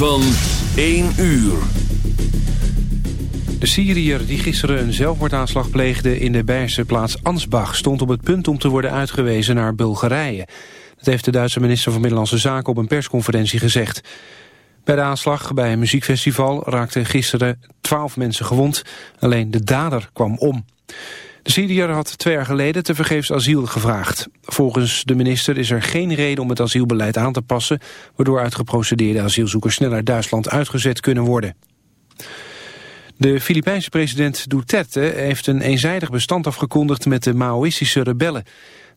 Van 1 uur. De Syriër die gisteren een zelfmoordaanslag pleegde in de Beierse plaats Ansbach... stond op het punt om te worden uitgewezen naar Bulgarije. Dat heeft de Duitse minister van Binnenlandse Zaken op een persconferentie gezegd. Bij de aanslag bij een muziekfestival raakten gisteren 12 mensen gewond. Alleen de dader kwam om. De Syriër had twee jaar geleden tevergeefs asiel gevraagd. Volgens de minister is er geen reden om het asielbeleid aan te passen... waardoor uitgeprocedeerde asielzoekers sneller Duitsland uitgezet kunnen worden. De Filipijnse president Duterte heeft een eenzijdig bestand afgekondigd met de Maoïstische rebellen.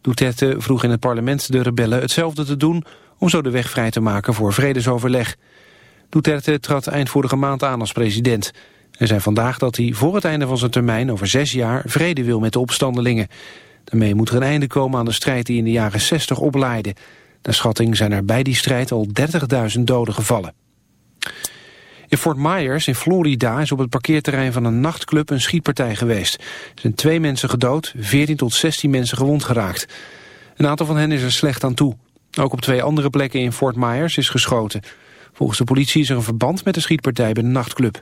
Duterte vroeg in het parlement de rebellen hetzelfde te doen om zo de weg vrij te maken voor vredesoverleg. Duterte trad eind vorige maand aan als president. Hij zei vandaag dat hij voor het einde van zijn termijn over zes jaar vrede wil met de opstandelingen. Daarmee moet er een einde komen aan de strijd die in de jaren 60 oplaaide. Naar schatting zijn er bij die strijd al 30.000 doden gevallen. In Fort Myers in Florida is op het parkeerterrein van een nachtclub een schietpartij geweest. Er zijn twee mensen gedood, 14 tot 16 mensen gewond geraakt. Een aantal van hen is er slecht aan toe. Ook op twee andere plekken in Fort Myers is geschoten. Volgens de politie is er een verband met de schietpartij bij de nachtclub.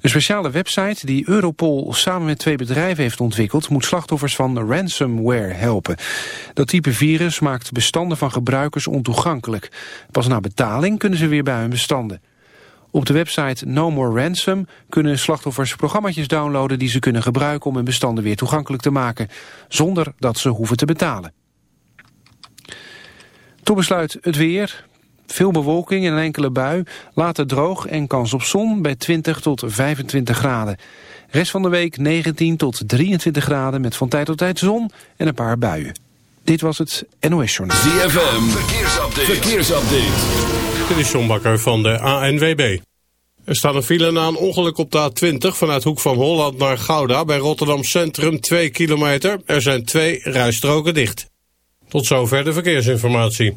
Een speciale website die Europol samen met twee bedrijven heeft ontwikkeld... moet slachtoffers van ransomware helpen. Dat type virus maakt bestanden van gebruikers ontoegankelijk. Pas na betaling kunnen ze weer bij hun bestanden. Op de website No More Ransom kunnen slachtoffers programma's downloaden... die ze kunnen gebruiken om hun bestanden weer toegankelijk te maken... zonder dat ze hoeven te betalen. Tot besluit het weer. Veel bewolking en een enkele bui. Later droog en kans op zon bij 20 tot 25 graden. Rest van de week 19 tot 23 graden met van tijd tot tijd zon en een paar buien. Dit was het NOS Journaal. ZFM, verkeersupdate. verkeersupdate. Dit is John Bakker van de ANWB. Er staat een file na een ongeluk op de A20 vanuit Hoek van Holland naar Gouda... bij Rotterdam Centrum 2 kilometer. Er zijn twee rijstroken dicht. Tot zover de verkeersinformatie.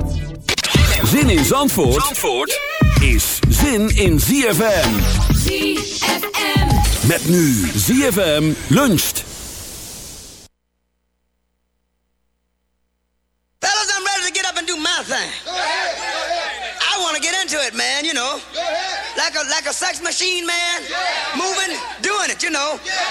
Zin in Zandvoort, Zandvoort is zin in ZFM. ZFM. Met nu ZFM luncht. Fellas, I'm ready to get up and do my thing. Go ahead. I want to get into it, man, you know. Like a like a sex machine, man. Yeah. Moving, doing it, you know. Can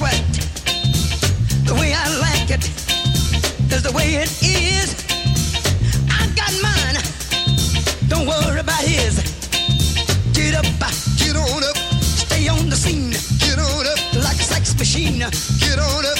sweat. The way I like it is the way it is. I got mine. Don't worry about his. Get up, get on up. Stay on the scene. Get on up like a sex machine. Get on up.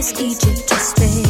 always lead just to space.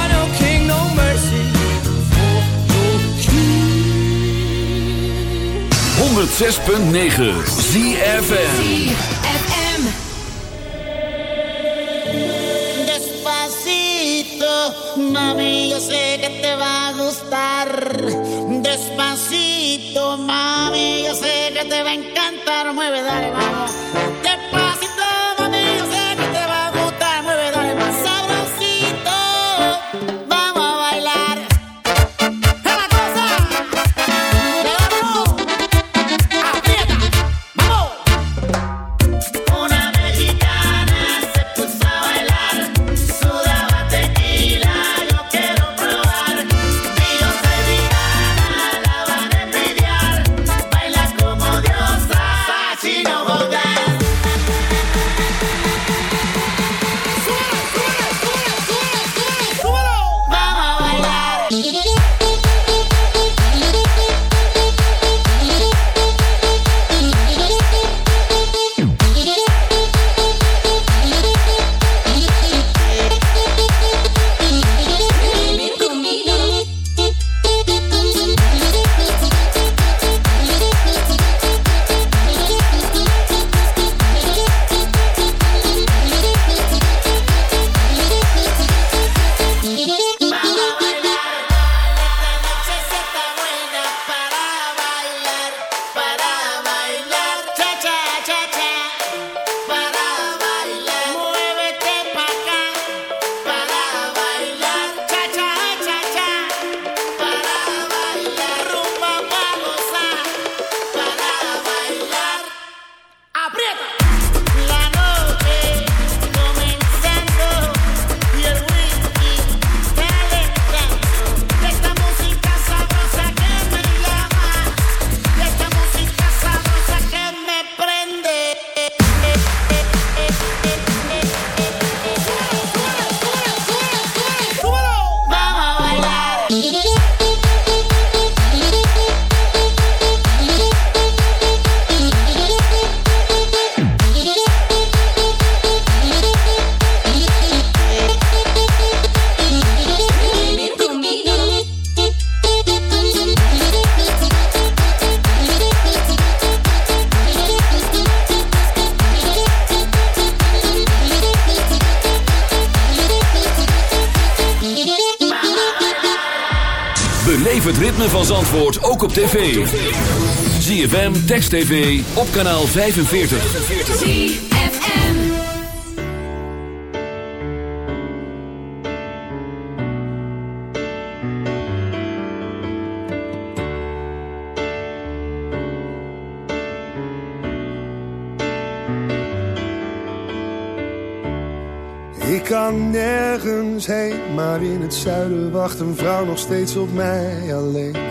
106.9 ZFM. Despacito, mami, yo sé que te va a gustar. Despacito, mami, yo sé que te va a encantar. Mueve, dale, vamos. Ook op tv. ZFM, Text TV, op kanaal 45. ZFM. Ik kan nergens heen, maar in het zuiden wacht een vrouw nog steeds op mij alleen.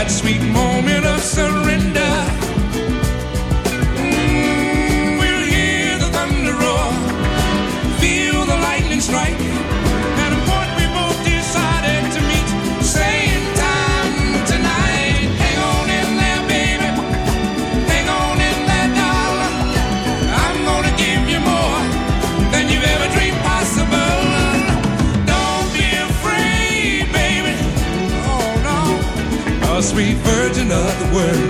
that sweet moment of surrender. somewhere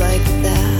like that.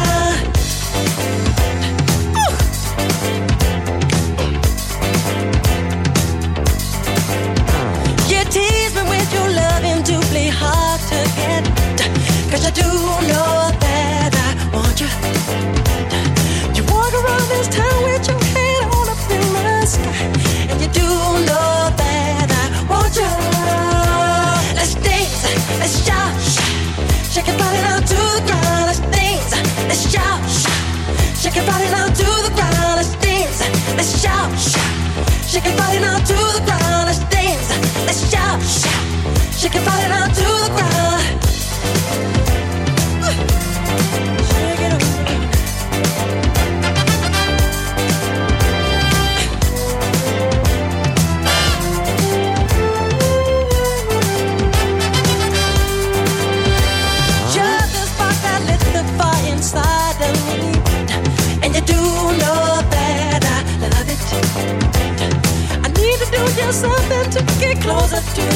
let's shout, shout. Shake your it now,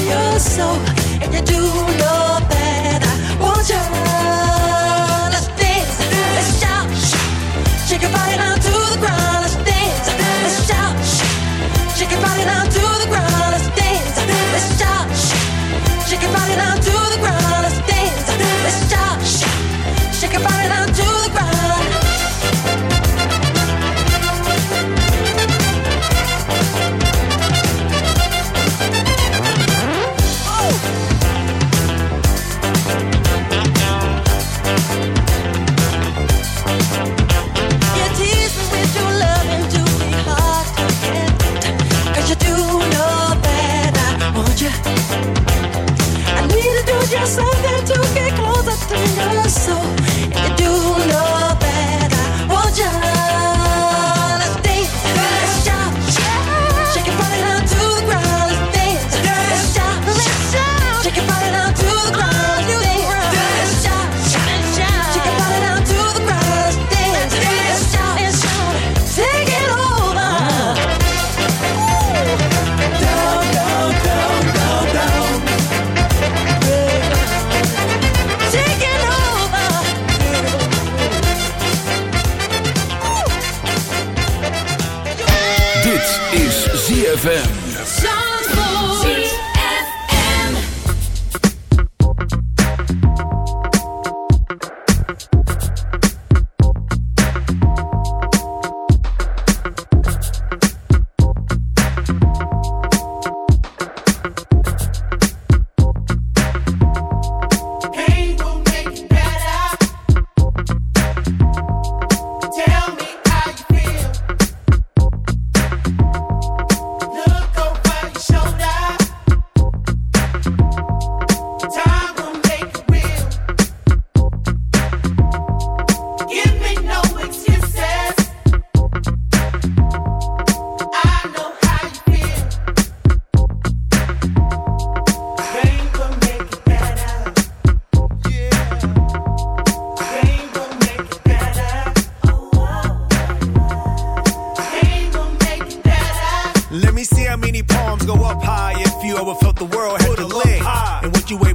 your soul. And you do know go up high if you ever felt the world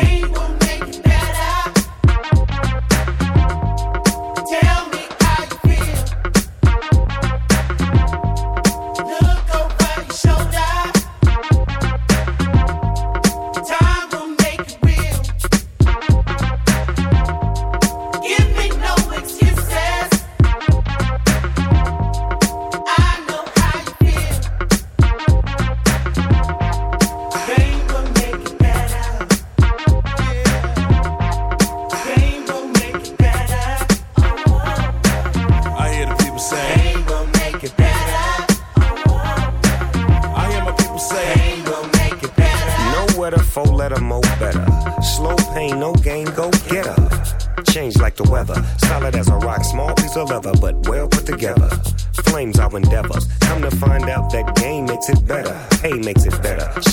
Pain won't make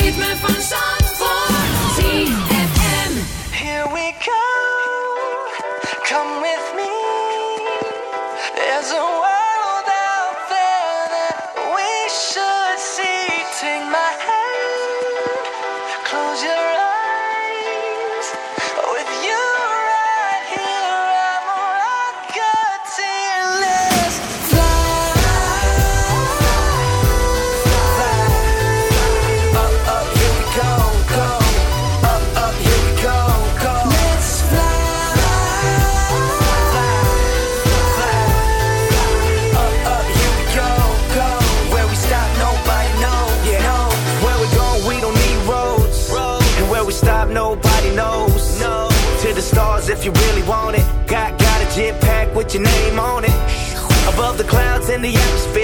Ritme van Zandvoort. ZFM. Here we. Come in the atmosphere.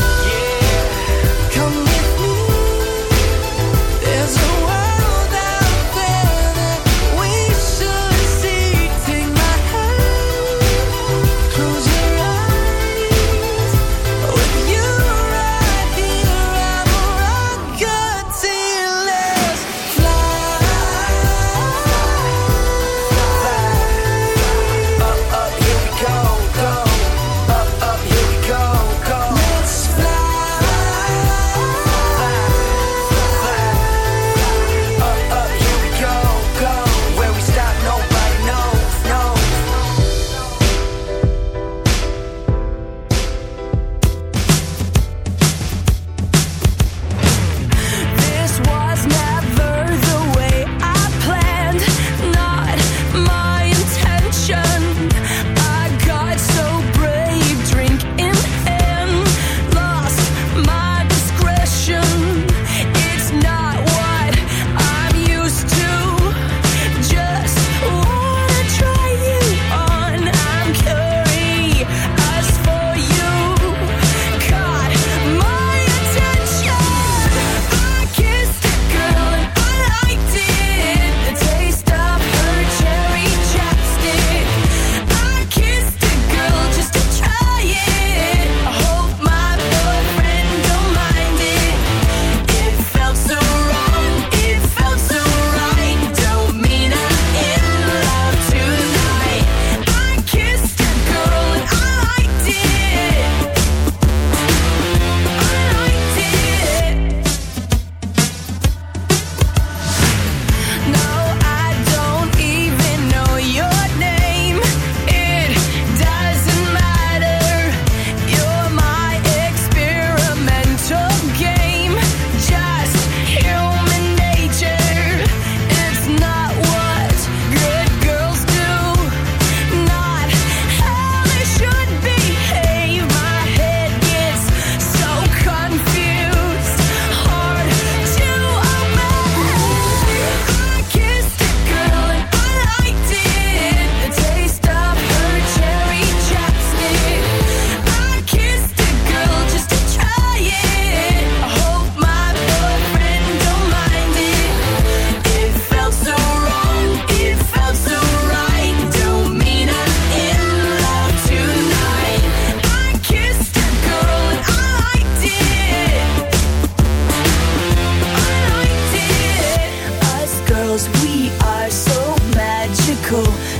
cool.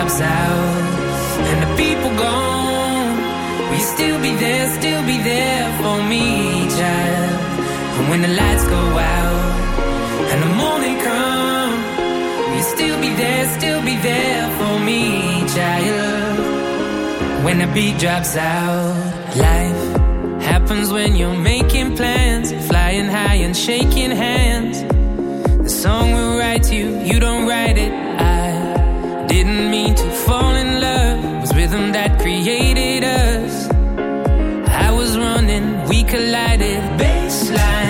crabs out and the people gone. Will you still be there, still be there for me, child? And when the lights go out and the morning come, will you still be there, still be there for me, child? When the beat drops out, life happens when you're making plans, flying high and shaking we collided. Baseline.